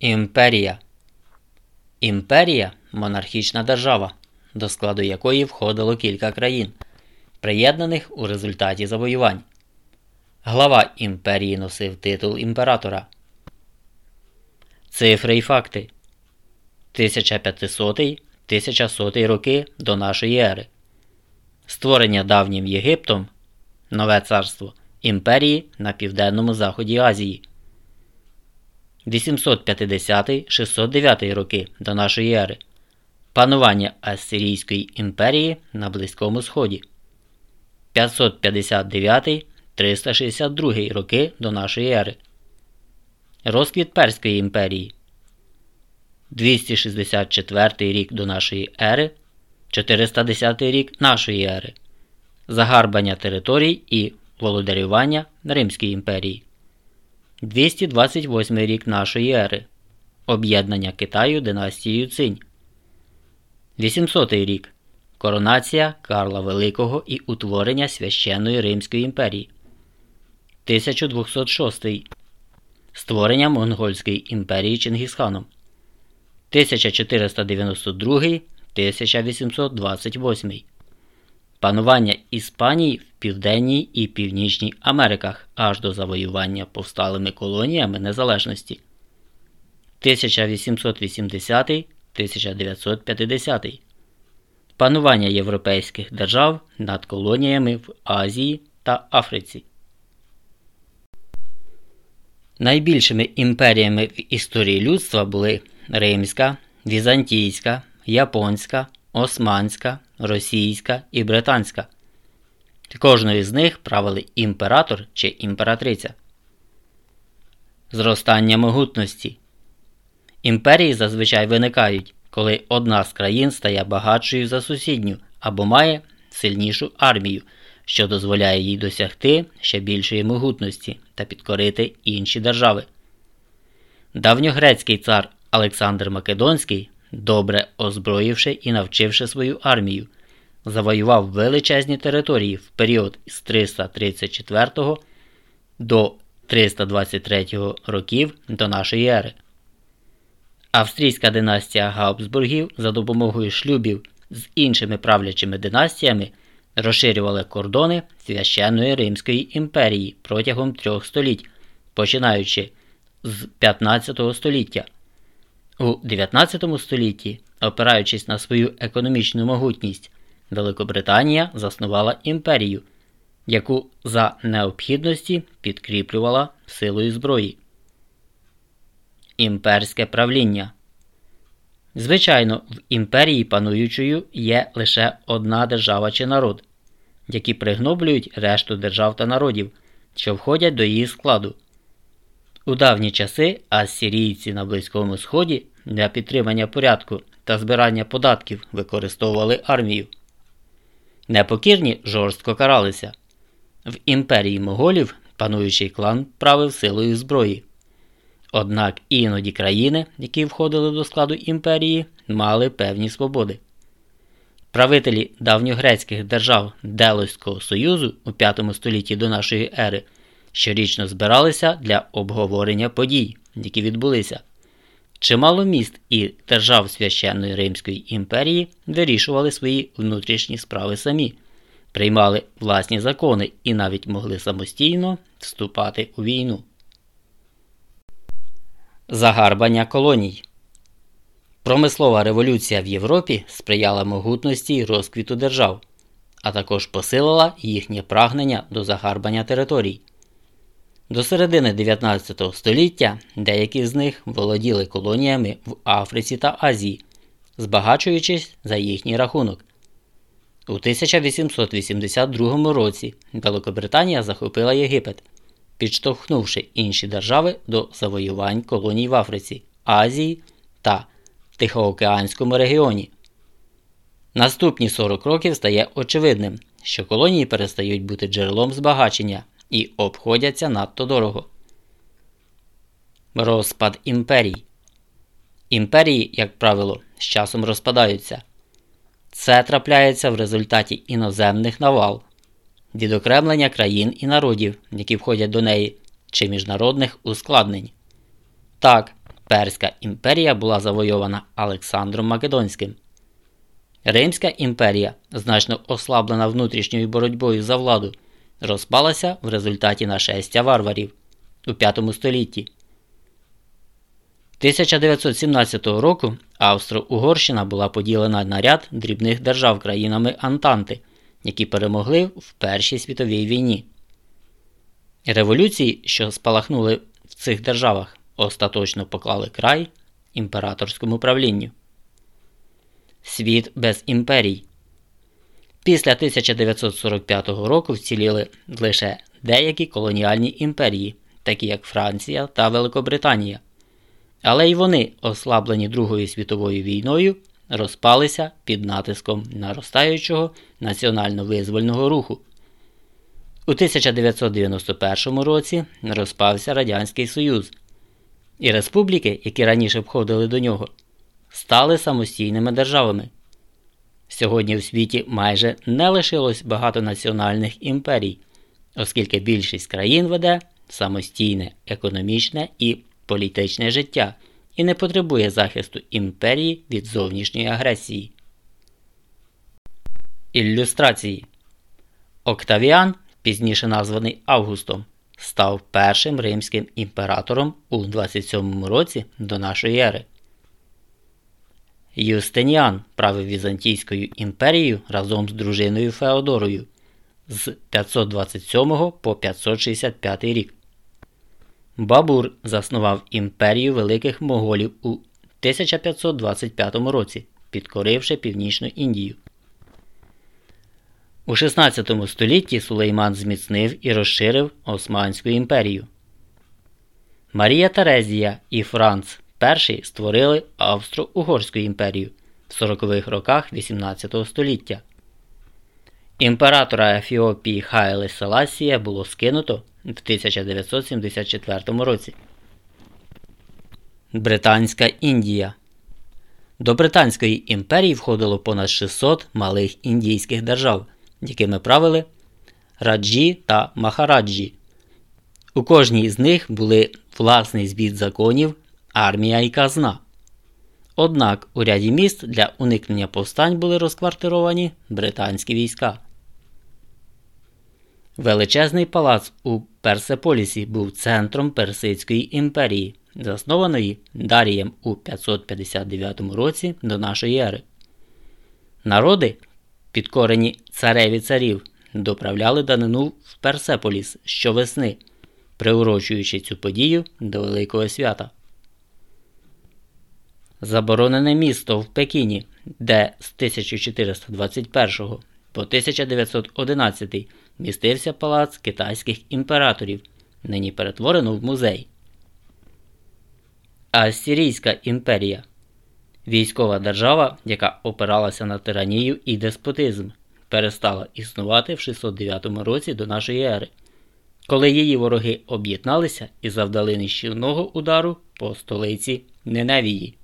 Імперія. Імперія монархічна держава, до складу якої входило кілька країн, приєднаних у результаті завоювань. Глава імперії носив титул імператора. Цифри і факти 1500-1100 роки до нашої ери. Створення давнім Єгиптом Нове царство імперії на південному заході Азії. 850-609 роки до нашої ери. Панування Ассирійської імперії на Близькому Сході. 559-362 роки до нашої ери. Розквіт Перської імперії. 264 рік до нашої ери. 410 рік нашої ери. Загарбання територій і володарювання Римської імперії. 228 рік нашої ери. Об'єднання Китаю династією Цинь. 800 рік. Коронація Карла Великого і утворення Священної Римської імперії. 1206. Створення Монгольської імперії Чингісханом. 1492 1828. Панування Іспанії в Південній і Північній Америках аж до завоювання повсталими колоніями незалежності 1880-1950. Панування європейських держав над колоніями в Азії та Африці. Найбільшими імперіями в історії людства були Римська, Візантійська, Японська, Османська, Російська і Британська. Кожної з них правили імператор чи імператриця. Зростання могутності. Імперії зазвичай виникають, коли одна з країн стає багатшою за сусідню або має сильнішу армію, що дозволяє їй досягти ще більшої могутності та підкорити інші держави. Давньогрецький цар Олександр Македонський добре озброївши і навчивши свою армію, завоював величезні території в період з 334 до 323 років до нашої ери. Австрійська династія Габсбургів за допомогою шлюбів з іншими правлячими династіями розширювали кордони священної Римської імперії протягом трьох століть, починаючи з 15 століття. У 19 столітті, опираючись на свою економічну могутність, Великобританія заснувала імперію, яку за необхідності підкріплювала силою зброї. Імперське правління. Звичайно, в імперії пануючою є лише одна держава чи народ, які пригноблюють решту держав та народів, що входять до її складу. У давні часи ассирійці на Близькому Сході для підтримання порядку та збирання податків використовували армію. Непокірні жорстко каралися. В імперії моголів пануючий клан правив силою зброї. Однак іноді країни, які входили до складу імперії, мали певні свободи. Правителі давньогрецьких держав Делойського Союзу у 5 столітті до нашої ери щорічно збиралися для обговорення подій, які відбулися. Чимало міст і держав священної Римської імперії вирішували свої внутрішні справи самі, приймали власні закони і навіть могли самостійно вступати у війну. Загарбання колоній Промислова революція в Європі сприяла могутності й розквіту держав, а також посилила їхнє прагнення до загарбання територій. До середини 19 століття деякі з них володіли колоніями в Африці та Азії, збагачуючись за їхній рахунок. У 1882 році Великобританія захопила Єгипет, підштовхнувши інші держави до завоювань колоній в Африці, Азії та Тихоокеанському регіоні. Наступні 40 років стає очевидним, що колонії перестають бути джерелом збагачення і обходяться надто дорого. Розпад імперій. Імперії, як правило, з часом розпадаються. Це трапляється в результаті іноземних навал, відокремлення країн і народів, які входять до неї, чи міжнародних ускладнень. Так, Перська імперія була завойована Олександром Македонським. Римська імперія, значно ослаблена внутрішньою боротьбою за владу, розпалася в результаті нашестя варварів у V столітті. 1917 року Австро-Угорщина була поділена на ряд дрібних держав країнами Антанти, які перемогли в Першій світовій війні. Революції, що спалахнули в цих державах, остаточно поклали край імператорському правлінню. Світ без імперій. Після 1945 року вціліли лише деякі колоніальні імперії, такі як Франція та Великобританія. Але й вони, ослаблені Другою світовою війною, розпалися під натиском наростаючого національно-визвольного руху. У 1991 році розпався Радянський Союз, і республіки, які раніше входили до нього, стали самостійними державами. Сьогодні в світі майже не лишилось багатонаціональних імперій, оскільки більшість країн веде самостійне економічне і політичне життя і не потребує захисту імперії від зовнішньої агресії. Ілюстрації Октавіан, пізніше названий Августом, став першим римським імператором у 27 році до нашої ери. Юстиніан правив Візантійською імперією разом з дружиною Феодорою з 527 по 565 рік. Бабур заснував імперію великих моголів у 1525 році, підкоривши Північну Індію. У 16 столітті Сулейман зміцнив і розширив Османську імперію. Марія Терезія і Франц І створили Австро-Угорську імперію в 40-х роках 18 століття. Імператора Ефіопії Хайле Селасія було скинуто в 1974 році. Британська Індія До Британської імперії входило понад 600 малих індійських держав, якими правили раджі та махараджі. У кожній з них були власний збіт законів, армія і казна. Однак у ряді міст для уникнення повстань були розквартировані британські війська. Величезний палац у Персеполісі був центром Персидської імперії, заснованої Дарієм у 559 році до нашої ери. Народи, підкорені цареві царів, доправляли данину в Персеполіс щовесни, приурочуючи цю подію до Великого свята. Заборонене місто в Пекіні, де з 1421 по 1911 містився палац китайських імператорів, нині перетворено в музей. Ассирійська імперія військова держава, яка опиралася на тиранію і деспотизм, перестала існувати в 609 році до нашої ери, коли її вороги об'єдналися і завдали нищівного удару по столиці Неневії.